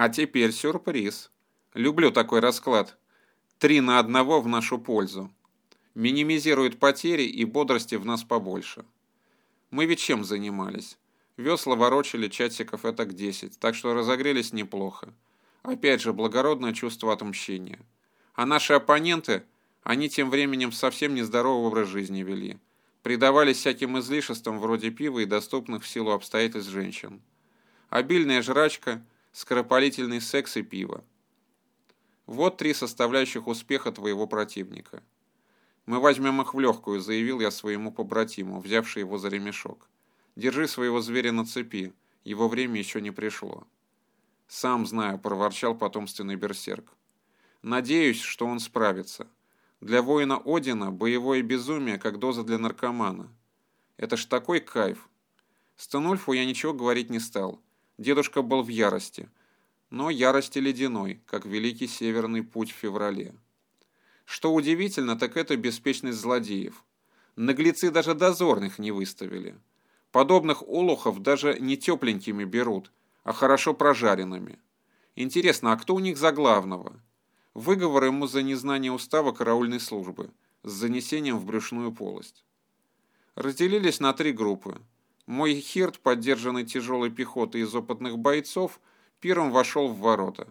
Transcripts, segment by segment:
А теперь сюрприз. Люблю такой расклад. Три на одного в нашу пользу. Минимизирует потери и бодрости в нас побольше. Мы ведь чем занимались? Весла ворочали часиков этак 10, так что разогрелись неплохо. Опять же, благородное чувство отмщения. А наши оппоненты, они тем временем совсем нездоровый образ жизни вели. Предавались всяким излишествам вроде пива и доступных в силу обстоятельств женщин. Обильная жрачка, скоропалительный секс и пиво. Вот три составляющих успеха твоего противника. Мы возьмем их в легкую, заявил я своему побратиму, взявший его за ремешок. Держи своего зверя на цепи, его время еще не пришло. Сам знаю, проворчал потомственный берсерк. Надеюсь, что он справится. Для воина Одина боевое безумие, как доза для наркомана. Это ж такой кайф. Станульфу я ничего говорить не стал. Дедушка был в ярости. Но ярости ледяной, как великий северный путь в феврале. Что удивительно, так это беспечность злодеев. Наглецы даже дозорных не выставили. Подобных олухов даже не тепленькими берут, а хорошо прожаренными. Интересно, а кто у них за главного? Выговор ему за незнание устава караульной службы с занесением в брюшную полость. Разделились на три группы. Мой хирт, поддержанный тяжелой пехотой из опытных бойцов, первым вошел в ворота,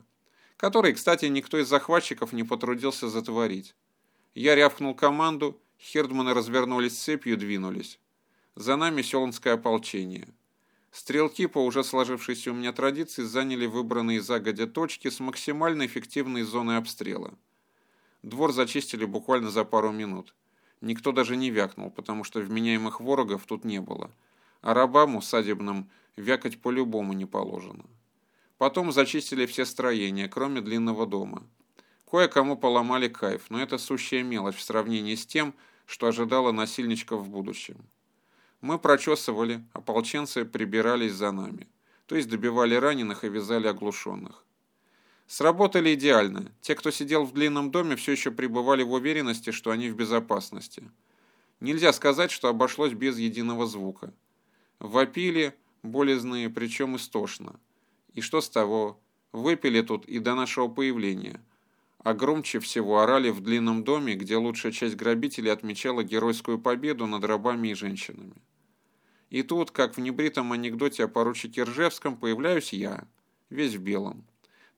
которые, кстати, никто из захватчиков не потрудился затворить. Я рявкнул команду, хирдманы развернулись цепью двинулись. За нами селонское ополчение. Стрелки по уже сложившейся у меня традиции заняли выбранные загодя точки с максимально эффективной зоной обстрела. Двор зачистили буквально за пару минут. Никто даже не вякнул, потому что вменяемых ворогов тут не было. А рабам усадебным вякать по-любому не положено. Потом зачистили все строения, кроме длинного дома. Кое-кому поломали кайф, но это сущая мелочь в сравнении с тем, что ожидало насильничков в будущем. Мы прочесывали, ополченцы прибирались за нами, то есть добивали раненых и вязали оглушенных. Сработали идеально. Те, кто сидел в длинном доме, все еще пребывали в уверенности, что они в безопасности. Нельзя сказать, что обошлось без единого звука. Вопили, болезные, причем истошно. И что с того? Выпили тут и до нашего появления. А громче всего орали в длинном доме, где лучшая часть грабителей отмечала геройскую победу над рабами и женщинами. И тут, как в небритом анекдоте о поручике Ржевском, появляюсь я, весь в белом,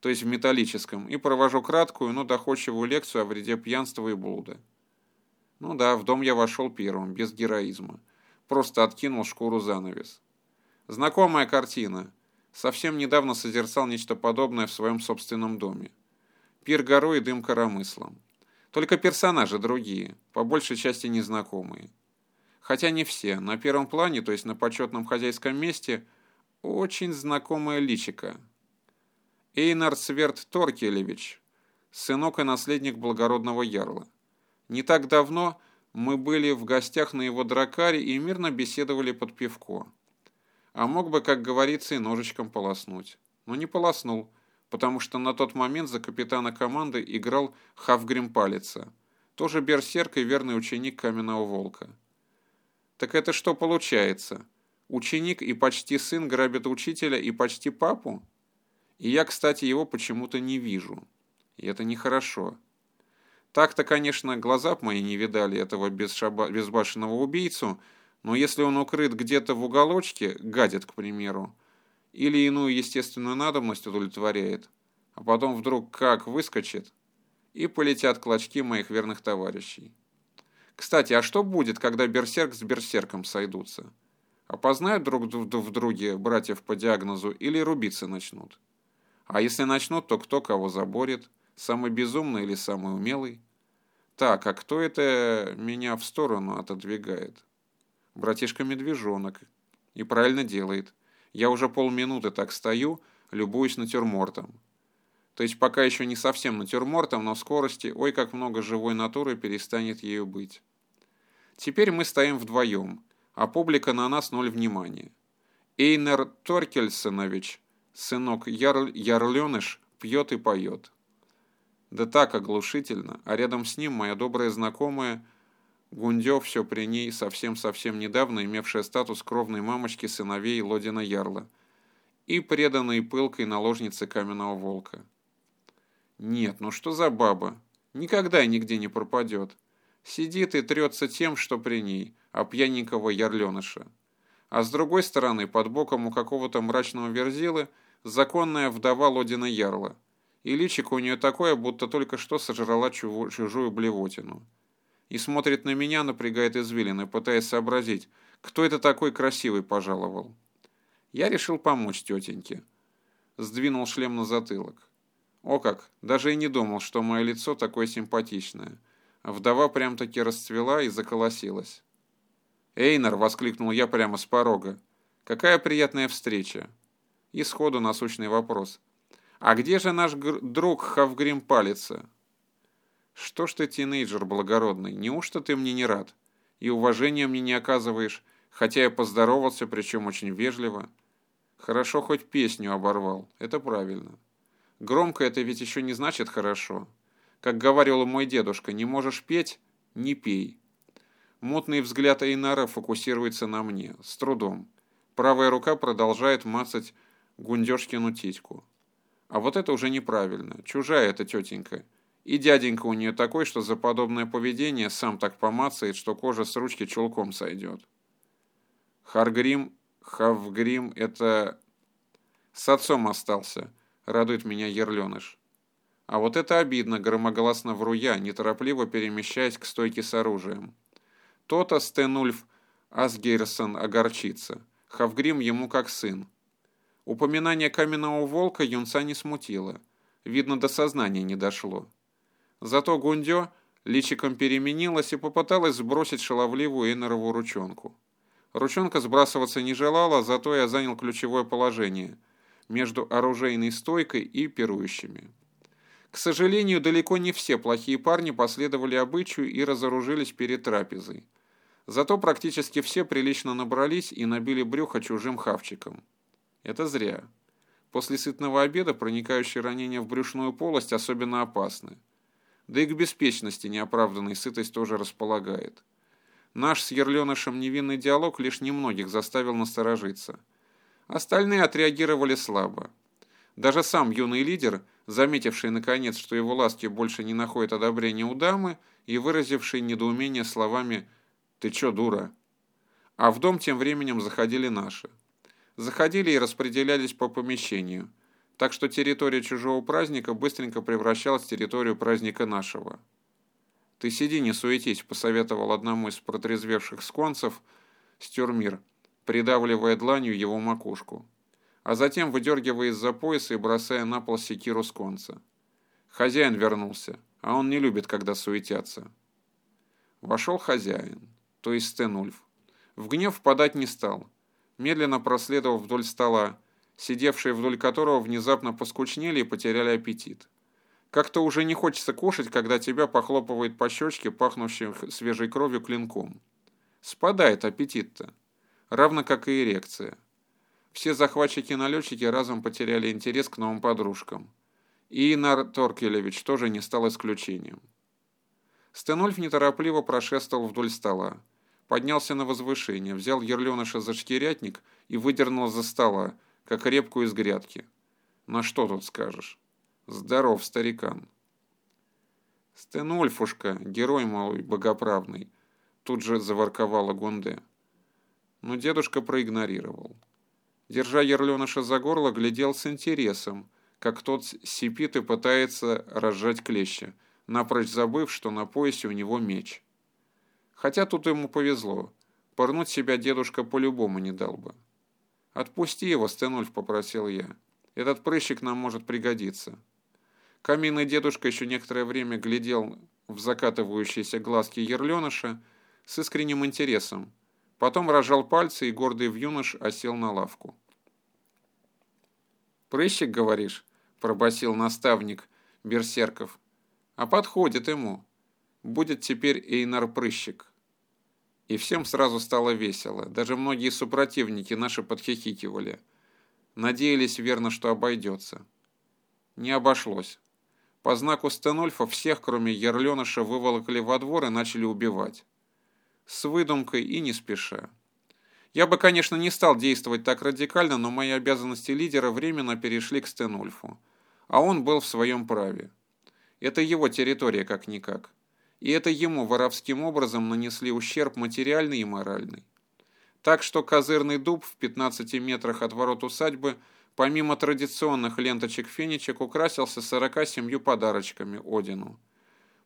то есть в металлическом, и провожу краткую, но доходчивую лекцию о вреде пьянства и блуда. Ну да, в дом я вошел первым, без героизма. Просто откинул шкуру занавес. Знакомая картина. Совсем недавно созерцал нечто подобное в своем собственном доме. Пир горой и дым коромыслом. Только персонажи другие, по большей части незнакомые. Хотя не все. На первом плане, то есть на почетном хозяйском месте, очень знакомое личико. Эйнар Сверд Торкелевич, сынок и наследник благородного ярла. Не так давно мы были в гостях на его дракаре и мирно беседовали под пивко. А мог бы, как говорится, и ножичком полоснуть. Но не полоснул, потому что на тот момент за капитана команды играл Хавгрим Палица, тоже берсерк и верный ученик Каменного Волка. Так это что получается? Ученик и почти сын грабят учителя и почти папу? И я, кстати, его почему-то не вижу. И это нехорошо. Так-то, конечно, глаза б мои не видали этого бесшаба... безбашенного убийцу, но если он укрыт где-то в уголочке, гадит, к примеру, или иную естественную надобность удовлетворяет, а потом вдруг как выскочит, и полетят клочки моих верных товарищей. Кстати, а что будет, когда берсерк с берсерком сойдутся? Опознают друг в друге братьев по диагнозу или рубиться начнут? А если начнут, то кто кого заборет? Самый безумный или самый умелый? Так, а кто это меня в сторону отодвигает? Братишка-медвежонок. И правильно делает. Я уже полминуты так стою, любуюсь натюрмортом. То есть пока еще не совсем натюрмортом, но в скорости, ой, как много живой натуры перестанет ею быть. Теперь мы стоим вдвоем, а публика на нас ноль внимания. Эйнер Торкельсонович, сынок Ярл Ярленыш, пьет и поет. Да так оглушительно, а рядом с ним моя добрая знакомая Гундев все при ней, совсем-совсем недавно имевшая статус кровной мамочки сыновей Лодина Ярла. и преданной пылкой наложницы каменного волка. Нет, ну что за баба? Никогда и нигде не пропадет. Сидит и трется тем, что при ней, а пьяненького ярленыша. А с другой стороны, под боком у какого-то мрачного верзилы, законная вдова Лодина Ярла. И личико у нее такое, будто только что сожрала чужую блевотину. И смотрит на меня, напрягает извилины, пытаясь сообразить, кто это такой красивый пожаловал. Я решил помочь тетеньке. Сдвинул шлем на затылок. О как, даже и не думал, что мое лицо такое симпатичное. Вдова прям-таки расцвела и заколосилась. «Эйнар!» — воскликнул я прямо с порога. «Какая приятная встреча!» И сходу насущный вопрос. «А где же наш друг Хавгрим Палица?» «Что ж ты, тинейджер благородный, неужто ты мне не рад? И уважения мне не оказываешь, хотя я поздоровался, причем очень вежливо. Хорошо хоть песню оборвал, это правильно. Громко это ведь еще не значит хорошо. Как говорил мой дедушка, не можешь петь – не пей. Мутный взгляд Эйнара фокусируется на мне, с трудом. Правая рука продолжает мацать Гундежкину титьку. А вот это уже неправильно. Чужая эта тетенька. И дяденька у нее такой, что за подобное поведение сам так помацает, что кожа с ручки чулком сойдет. Харгрим, Хавгрим — это... С отцом остался, радует меня ерленыш. А вот это обидно, громогласно вру я, неторопливо перемещаясь к стойке с оружием. То-то Стенульф Асгейрсон огорчится. Хавгрим ему как сын. Упоминание каменного волка юнца не смутило. Видно, до сознания не дошло. Зато Гундё личиком переменилась и попыталась сбросить шаловливую Эйнерову ручонку. Ручонка сбрасываться не желала, зато я занял ключевое положение между оружейной стойкой и пирующими. К сожалению, далеко не все плохие парни последовали обычаю и разоружились перед трапезой. Зато практически все прилично набрались и набили брюхо чужим хавчиком. Это зря. После сытного обеда проникающие ранения в брюшную полость особенно опасны. Да и к беспечности неоправданной сытость тоже располагает. Наш с Ерленышем невинный диалог лишь немногих заставил насторожиться. Остальные отреагировали слабо. Даже сам юный лидер, заметивший наконец, что его ласки больше не находят одобрения у дамы, и выразивший недоумение словами «Ты чё, дура?». А в дом тем временем заходили наши. Заходили и распределялись по помещению, так что территория чужого праздника быстренько превращалась в территорию праздника нашего. «Ты сиди, не суетись», — посоветовал одному из протрезвевших сконцев Стюрмир, придавливая дланью его макушку, а затем выдергивая из-за пояса и бросая на пол секиру сконца. Хозяин вернулся, а он не любит, когда суетятся. Вошел хозяин, то есть Стенульф. В гнев впадать не стал. Медленно проследовал вдоль стола, сидевшие вдоль которого внезапно поскучнели и потеряли аппетит. Как-то уже не хочется кушать, когда тебя похлопывает по щечке, пахнущим свежей кровью клинком. Спадает аппетит-то. Равно как и эрекция. Все захватчики-налетчики разом потеряли интерес к новым подружкам. И Инар Торкелевич тоже не стал исключением. Стенольф неторопливо прошествовал вдоль стола. Поднялся на возвышение, взял ерленыша за шкирятник и выдернул за стола, как репку из грядки. На что тут скажешь? Здоров, старикан. Стенульфушка, герой малый богоправный, тут же заворковала Гунде. Но дедушка проигнорировал. Держа ерленыша за горло, глядел с интересом, как тот сипит и пытается разжать клещи, напрочь забыв, что на поясе у него меч. Хотя тут ему повезло. Порнуть себя дедушка по-любому не дал бы. «Отпусти его, Стенульф», — попросил я. «Этот прыщик нам может пригодиться». Каминный дедушка еще некоторое время глядел в закатывающиеся глазки ерленыша с искренним интересом. Потом рожал пальцы, и гордый юнош осел на лавку. «Прыщик, говоришь?» – пробасил наставник Берсерков. «А подходит ему. Будет теперь Эйнар Прыщик». И всем сразу стало весело. Даже многие супротивники наши подхихикивали. Надеялись верно, что обойдется. Не обошлось. По знаку Стенольфа всех, кроме Ерленыша, выволокли во двор и начали убивать. С выдумкой и не спеша. Я бы, конечно, не стал действовать так радикально, но мои обязанности лидера временно перешли к Стенульфу, а он был в своем праве. Это его территория как-никак. И это ему воровским образом нанесли ущерб материальный и моральный. Так что козырный дуб в 15 метрах от ворот усадьбы, помимо традиционных ленточек-фенечек, украсился 47 подарочками Одину.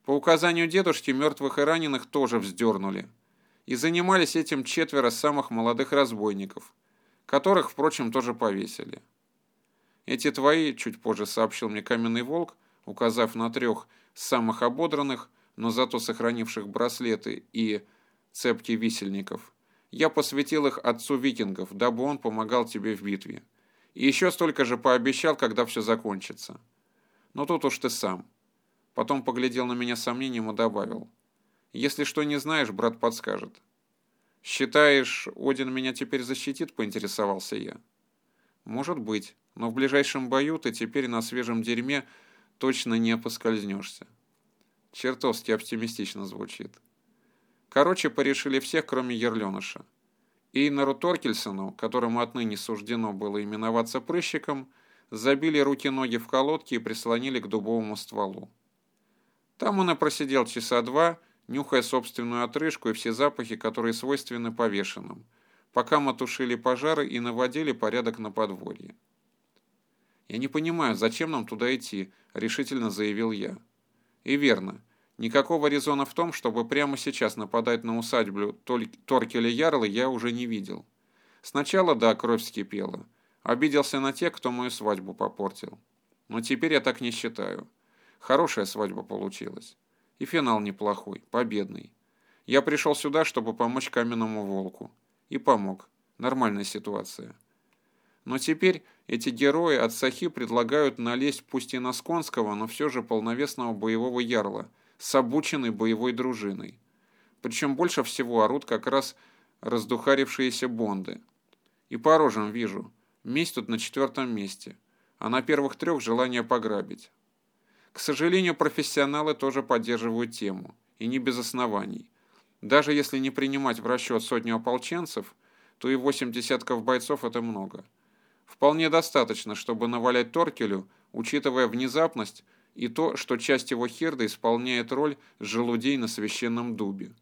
По указанию дедушки мертвых и раненых тоже вздернули. И занимались этим четверо самых молодых разбойников, которых, впрочем, тоже повесили. Эти твои, чуть позже сообщил мне каменный волк, указав на трех самых ободранных, но зато сохранивших браслеты и цепки висельников. Я посвятил их отцу викингов, дабы он помогал тебе в битве. И еще столько же пообещал, когда все закончится. Но тут уж ты сам. Потом поглядел на меня с сомнением и добавил. Если что не знаешь, брат подскажет. «Считаешь, Один меня теперь защитит?» – поинтересовался я. «Может быть, но в ближайшем бою ты теперь на свежем дерьме точно не поскользнешься». Чертовски оптимистично звучит. Короче, порешили всех, кроме Ерленыша. Эйнару Торкельсону, которому отныне суждено было именоваться прыщиком, забили руки-ноги в колодки и прислонили к дубовому стволу. Там он и просидел часа два, нюхая собственную отрыжку и все запахи, которые свойственны повешенным, пока мы тушили пожары и наводили порядок на подворье. «Я не понимаю, зачем нам туда идти?» – решительно заявил я. И верно. Никакого резона в том, чтобы прямо сейчас нападать на усадьбу Торкеля Ярла я уже не видел. Сначала, да, кровь вскипела. Обиделся на тех, кто мою свадьбу попортил. Но теперь я так не считаю. Хорошая свадьба получилась. И финал неплохой, победный. Я пришел сюда, чтобы помочь каменному волку. И помог. Нормальная ситуация. Но теперь эти герои от Сахи предлагают налезть пусть и на Сконского, но все же полновесного боевого ярла с обученной боевой дружиной. Причем больше всего орут как раз раздухарившиеся бонды. И по рожам вижу. Месть тут на четвертом месте. А на первых трех желание пограбить. К сожалению, профессионалы тоже поддерживают тему. И не без оснований. Даже если не принимать в расчет сотню ополченцев, то и восемь десятков бойцов – это много. Вполне достаточно, чтобы навалять Торкелю, учитывая внезапность и то, что часть его херда исполняет роль желудей на священном дубе.